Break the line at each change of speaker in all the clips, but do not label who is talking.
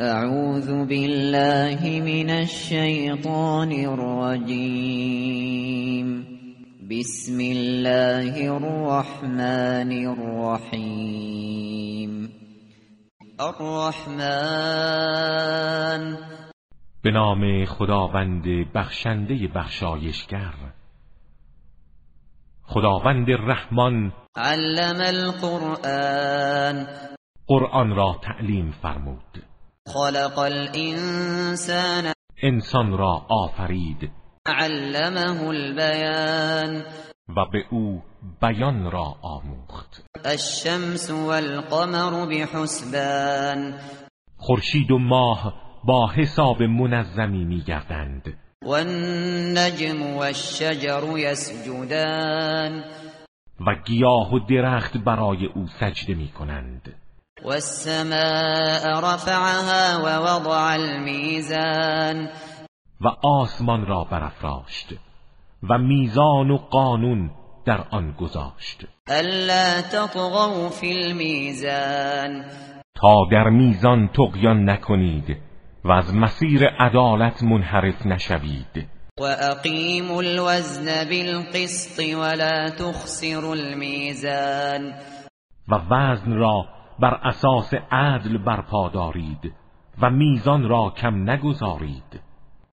اعوذ بالله من الشیطان الرجیم بسم الله الرحمن الرحیم الرحمن.
به نام خداوند بخشنده بخشایشگر. خداوند رحمان.
علم القرآن.
قرآن را تعلیم فرمود.
خلق الانسان
انسان را آفرید.
علمه البیان.
و به او بیان را آموخت.
الشمس والقمر بحسبان.
خورشید و ماه با حساب منظمی میگردند.
والنجم والشجر يسجدان.
و گیاه و درخت برای او سجده می کنند
والسماء رفعها ووضع الميزان.
و آسمان را برافراشت و میزان و قانون در آن گذاشت.
الا تطغوا في الميزان.
تا در میزان تقیان نکنید و از مسیر عدالت منحرف نشوید.
واقيموا الوزن بالقسط ولا تخسروا الميزان.
و وزن را بر اساس عدل برپا دارید و میزان را کم نگذارید.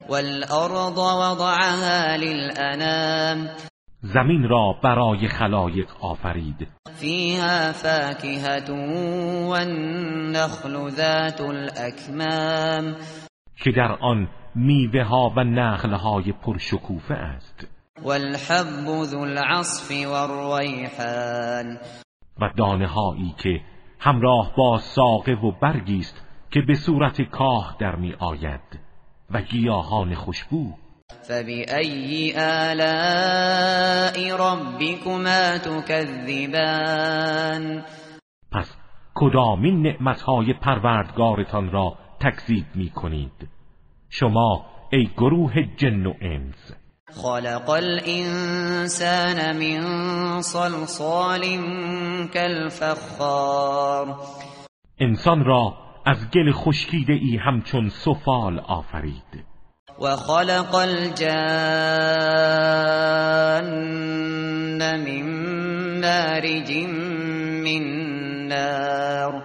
والارض وضعها للانام
زمین را برای خلایق آفرید.
فيها فاكهة والنخل ذات الأكمام.
که در آن میوه ها و نخل های پرشکوفه است.
والحب ذو العصف والريحان
و دانه هایی که همراه با ساقه و برگی است که به صورت کاه در می آید و گیاهان خوشبو.
فبأي آلاء ربكما تكذبان؟
پس کدامین نعمتهای پروردگارتان را تکذیب می کنید؟ شما ای گروه جن و انس
خلق الإنسان من صلصال كالفخار.
انسان را از گل خشکیده ای همچون سفال آفرید.
وخلق الجان من مارج من نار.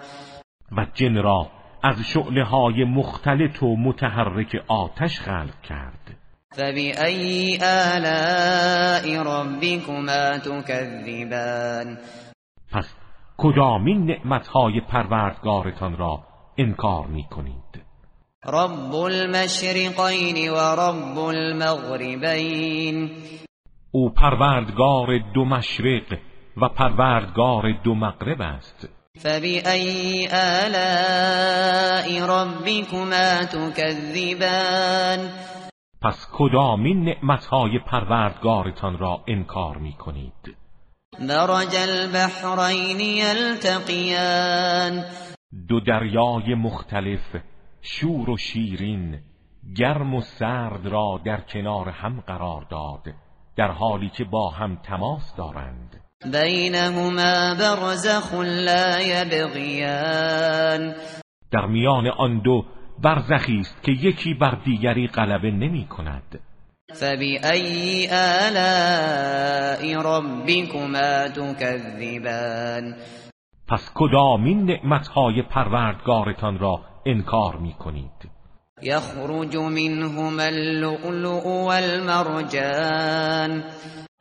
و جن را از شعله های مختلط و متحرک آتش خلق کرد.
فبأي آلاء ربكما تكذبان؟
پس کدامین نعمتهای پروردگارتان را انکار می کنید
رب المشرقين ورب المغربين.
او پروردگار دو مشرق و پروردگار دو مغرب است.
فبأي آلاء ربكما تكذبان؟
پس کدامین نعمتهای پروردگارتان را انکار می کنید
مرج البحرين يلتقيان
دو دریای مختلف شور و شیرین گرم و سرد را در کنار هم قرار داد در حالی که با هم تماس دارند.
بينهما برزخ لا يبغيان
در میان آن دو برزخی است که یکی بر دیگری غلبه نمی کند.
فبأي آلاء ربكما تكذبان؟
پس کدامین نعمتهای پروردگارتان را انکار می کنید؟
يخرج منهما اللؤلؤ والمرجان.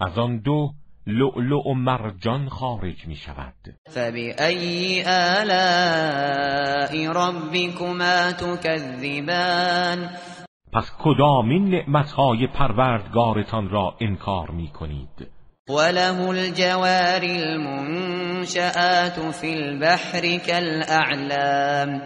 از آن دو لؤلؤ و مرجان خارج می شود
فبأي آلاء ربكما تكذبان؟
پس کدامین نعمتهای پروردگارتان را انکار می کنید
وله الجوار المنشآت في البحر كالأعلام.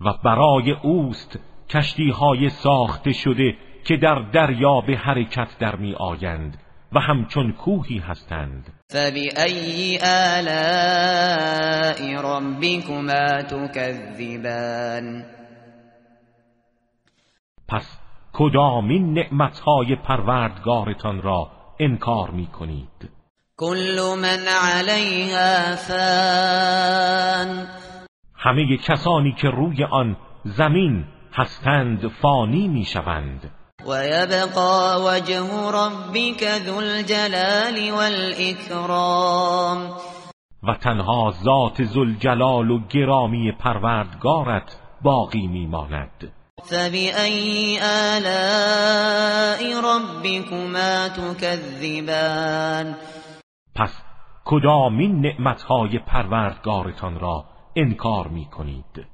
و برای اوست کشتی های ساخته شده که در دریا به حرکت در می آیند و همچون کوهی هستند.
فبأي آلاء ربكما تكذبان؟
پس کدامین نعمتهای پروردگارتان را انکار می کنید
كل من عليها فان.
همه کسانی که روی آن زمین هستند فانی می‌شوند.
و یبقى وجه ربك ذو الجلال والاکرام
و تنها ذات زلجلال و گرامی پروردگارت باقی میماند.
فبأي آلاء ربكما تكذبان؟
پس کدامین نعمتهای پروردگارتان را انکار می کنید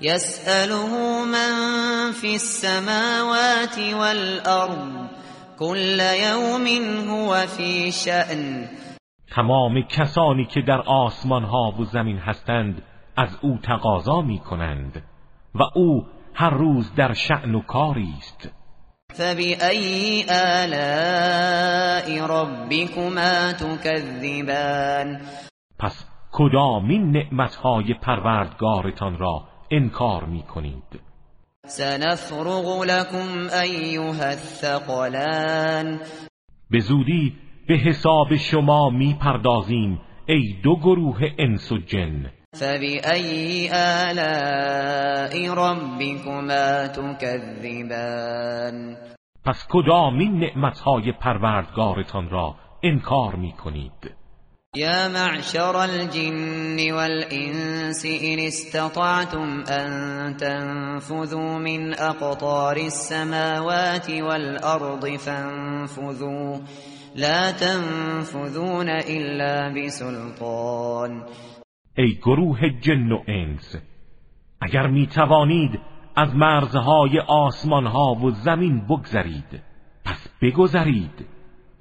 یسأله من فی السماوات والارض كل یوم هو فی شأن.
تمام کسانی که در آسمان ها و زمین هستند از او تقاضا می کنند و او هر روز در شأن و کاری است.
فبأي آلاء ربكما تكذبان؟
پس کدامین نعمتهای پروردگارتان را انکار می کنید
سنفرغ لكم ایها الثقلان.
به زودی به حساب شما می پردازیم ای دو گروه انس و جن.
فبأي آلاء ربكما تكذبان
پس کدامین نعمتهای پروردگارتان را انکار می کنید
یا معشر الجن والانس ان استطعتم ان تنفذوا من اقطار السماوات والارض فانفذوا. لا تنفذون الا بسلطان.
ای گروه جن و انس اگر می توانید از مرزهای آسمانها و زمین بگذرید پس بگذرید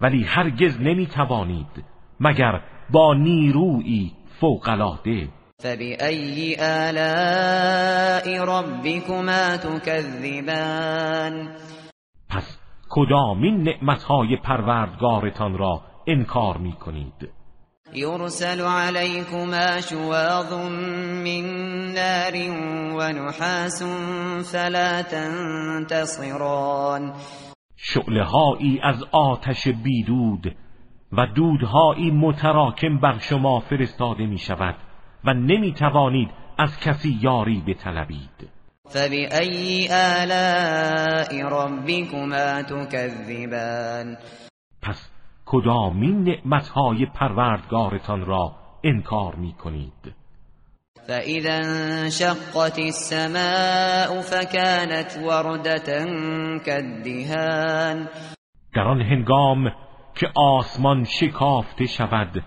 ولی هرگز نمی توانید مگر با نیرویی فوقلاده
فبأي آلاء ربكما تكذبان؟
پس کدامین نعمتهای پروردگارتان را انکار می کنید
يرسل عليكما شواظ من نار ونحاس فلا تنتصران.
شعله از آتش بیدود و دودهایی متراکم بر شما فرستاده می شود و نمی توانید از کسی یاری بطلبید.
فبأي آلاء ربكما تكذبان؟
پس کدامین نعمتهای پروردگارتان را انکار می کنید
فاذا انشقت السماء فكانت وردة كالدهان.
در آن هنگام که آسمان شکافته شود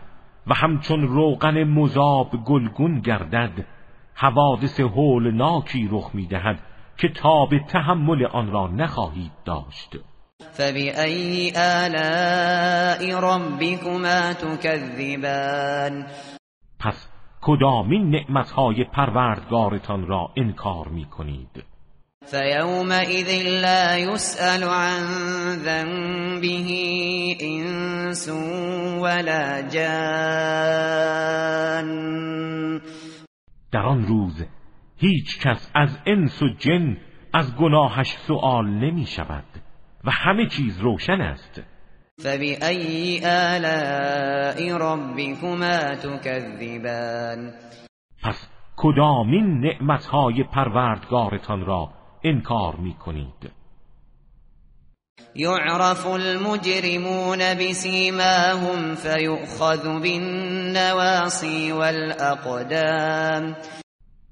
و همچون روغن مذاب گلگون گردد حوادث هولناکی رخ می‌دهد که تاب تحمل آن را نخواهید داشت.
فبأي آلاء ربكما تكذبان؟
پس کدامین نعمتهای پروردگارتان را انکار می کنید
فيومئذ لا يسأل عن ذنبه انس ولا جان.
در آن روز هیچ کس از انس و جن از گناهش سؤال نمی شود و همه چیز روشن است.
فبأي آلاء ربكما تكذبان؟
پس کدامین نعمتهای پروردگارتان را انکار می کنید
یعرف المجرمون بسیماهم فیؤخذ بالنواصی والاقدام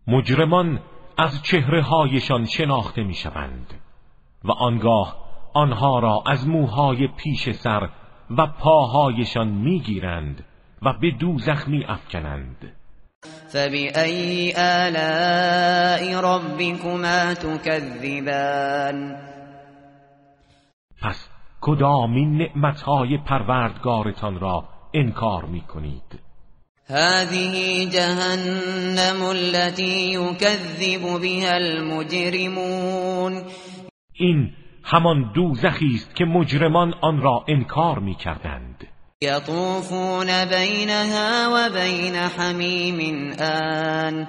مجرمان از چهره هایشان شناخته می شوند و آنگاه آنها را از موهای پیش سر و پاهایشان می‌گیرند و به دوزخ می افکنند
فبأي آلاء ربكما تكذبان
پس کدامین نعمتهای پروردگارتان را انکار می کنید
هذه جهنم التي يكذب بها المجرمون.
این همان دوزخی است که مجرمان آن را انکار می کردند
یطوفون بینها و بین حمیم آن.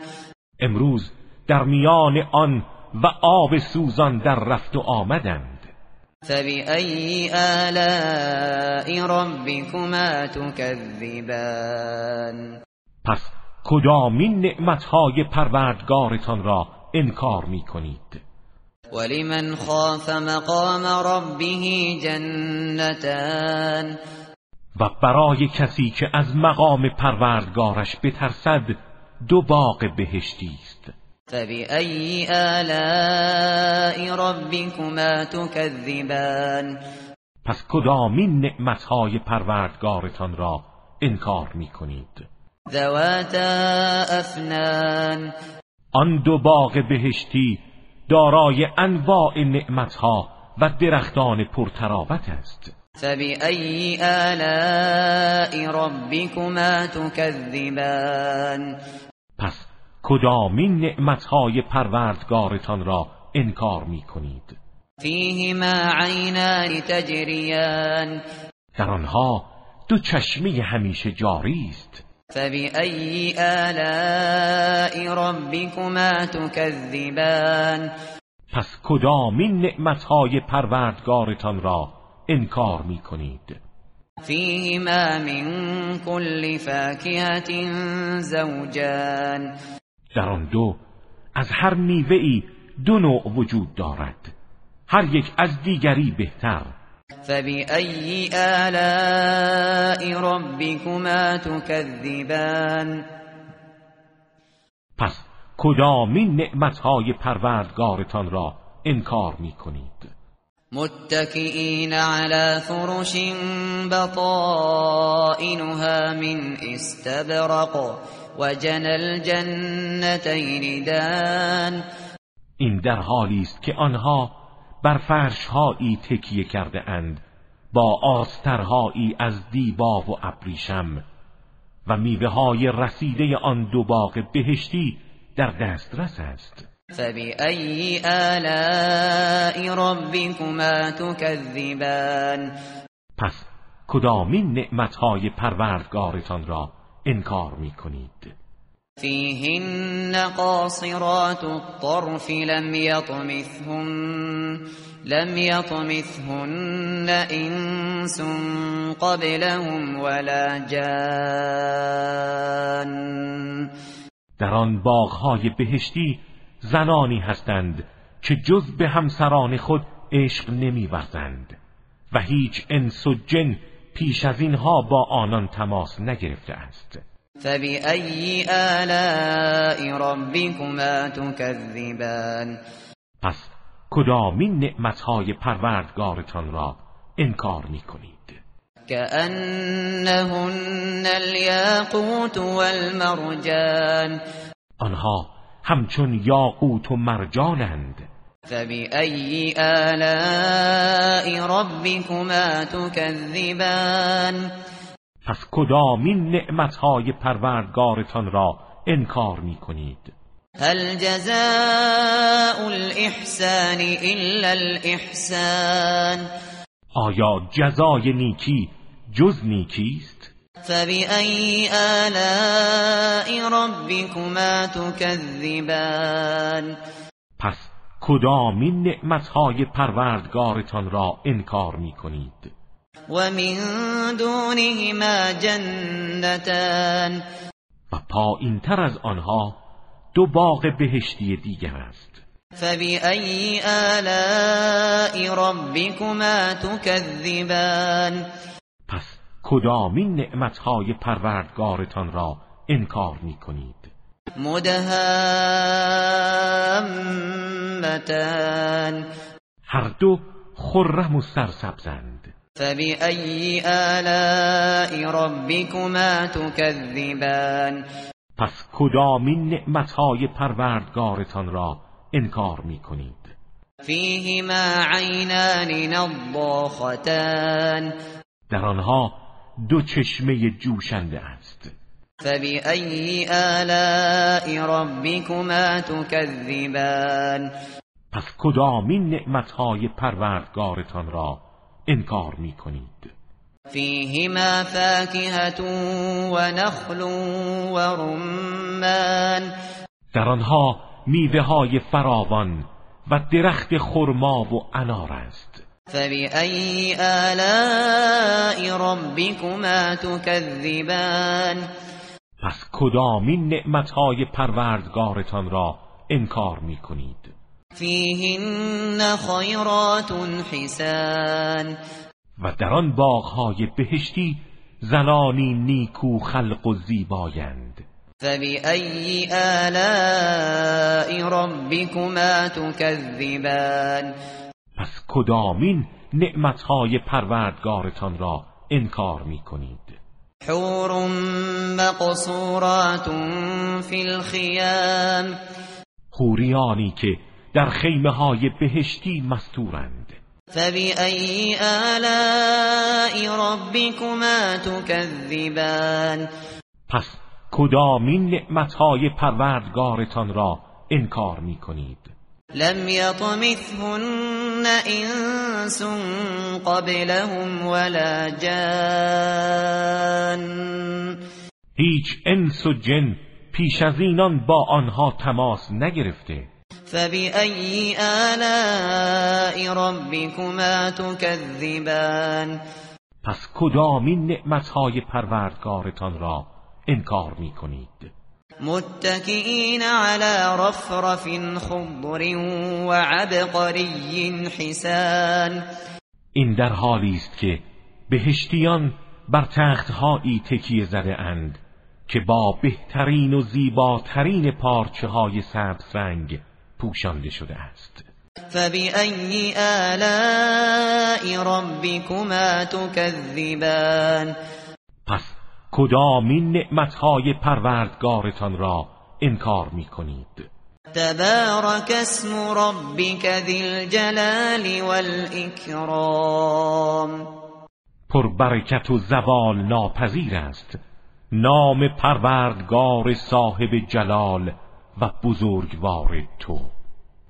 امروز در میان آن و آب سوزان در رفت و آمدند.
فبأي آلاء ربكما تكذبان؟
پس کدامین نعمتهای پروردگارتان را انکار می کنید
ولمن خاف مقام ربه جنتان؟
و برای کسی که از مقام پروردگارش بترسد دو باغ بهشتی است.
فبأي آلاء ربكما تكذبان؟
پس کدامین نعمتهای پروردگارتان را انکار می کنید
ذواتا افنان
آن دو باغ بهشتی دارای انواع نعمتها و درختان پرتراوت است.
فبأي آلاء ربكما تكذبان
پس کدامین نعمتهای پروردگارتان را انکار می کنید
فیهما عینان تجریان
در آنها دو چشمه همیشه جاری است.
فبأي آلاء ربكما تكذبان
پس کدامین نعمتهای پروردگارتان را انکار می کنید
فیهما من كل فاکهة زوجان.
در آن دو از هر میوه دو نوع وجود دارد. هر یک از دیگری بهتر.
فبأي آلاء ربكما تكذبان؟
پس کدامین نعمتهای پروردگارتان را انکار می کنید
متكئين على فرش بطائنها من استبرق وجن الجنتين دان.
این در حالی است که آنها بر فرشهایی تکیه کرده اند با آسترهایی از دیبا و ابریشم و میوه های رسیده آن دو باغ بهشتی در دسترس است.
فبأي آلاء ربكما تكذبان
پس کدامین نعمتهای پروردگارتان را انکار می کنید
فيهن قاصرات الطرف لم يطمثهن لم يطمثهن انس قبلهم ولا جان
در آن باغهای بهشتی زنانی هستند که جز به همسران خود عشق نمیورزند و هیچ انس و جن پیش از اینها با آنان تماس نگرفته است.
فبأي آلاء ربكما تكذبان؟
پس کدامین نعمتهای پروردگارتان را انکار می کنید
كأنهن الياقوت والمرجان.
آنها همچون یاقوت و مرجانند.
فبأي آلاء ربكما تكذبان؟
پس کدامین نعمتهای پروردگارتان را انکار می کنید
هل جزاء الإحسان إلا الإحسان؟
آیا جزای نیکی جز نیکی است؟
فبأي آلاء ربكما تكذبان
پس کدامین نعمتهای پروردگارتان را انکار می کنید
ومن دونهما جنتان
و پایین تر از آنها دو باغ بهشتی دیگر است.
فبأي آلاء ربكما تكذبان
پس کدامین نعمتهای پروردگارتان را انکار می کنید
مدهامتان.
هر دو خرم و سرسبزند.
فبأي آلاء ربكما تكذبان؟
پس کدامین نعمتهای پروردگارتان را انکار می کنید
فیهما عینان نضاختان.
در آنها دو چشمه جوشنده است.
فبأي آلاء ربكما تكذبان؟
پس کدامین نعمتهای پروردگارتان را انکار می کنید
فیهما فاکهة و نخل و رمان
در آنها میوه های فراوان و درخت خرما و انار است.
فبأي آلاء ربكما تكذبان
پس کدامین نعمتهای پروردگارتان را انکار می کنید
فیهن خیرات حسان
و در آن باغهای بهشتی زنانی نیکو خلق و زیبایند.
فبأي آلاء ربكما تكذبان
پس کدامین نعمتهای پروردگارتان را انکار می کنید
حور مقصورات فی الخیام.
حوریانی که در خیمه های بهشتی مستورند.
فبأي آلاء ربكما تكذبان
پس کدامین نعمتهای پروردگارتان را انکار می کنید
لم یطمثهن انس قبلهم ولا جان.
هیچ انس و جن پیش از اینان با آنها تماس نگرفته.
فبأي آلاء ربكما تكذبان؟
پس کدامین نعمتهای پروردگارتان را انکار می کنید
متکئین علی رفرف خضر و عبقری حسان.
این در حالی است که بهشتیان بر تختهایی تکیه زده اند که با بهترین و زیباترین پارچه های سبز رنگ پوشانده شده است.
فبأي آلاء ربكما تكذبان؟
پس کدامین نعمتهای پروردگارتان را انکار می کنید
تبارک اسم ربک ذی الجلال والاکرام
پربرکت و زوال ناپذیر است. نام پروردگار صاحب جلال و بزرگوار تو.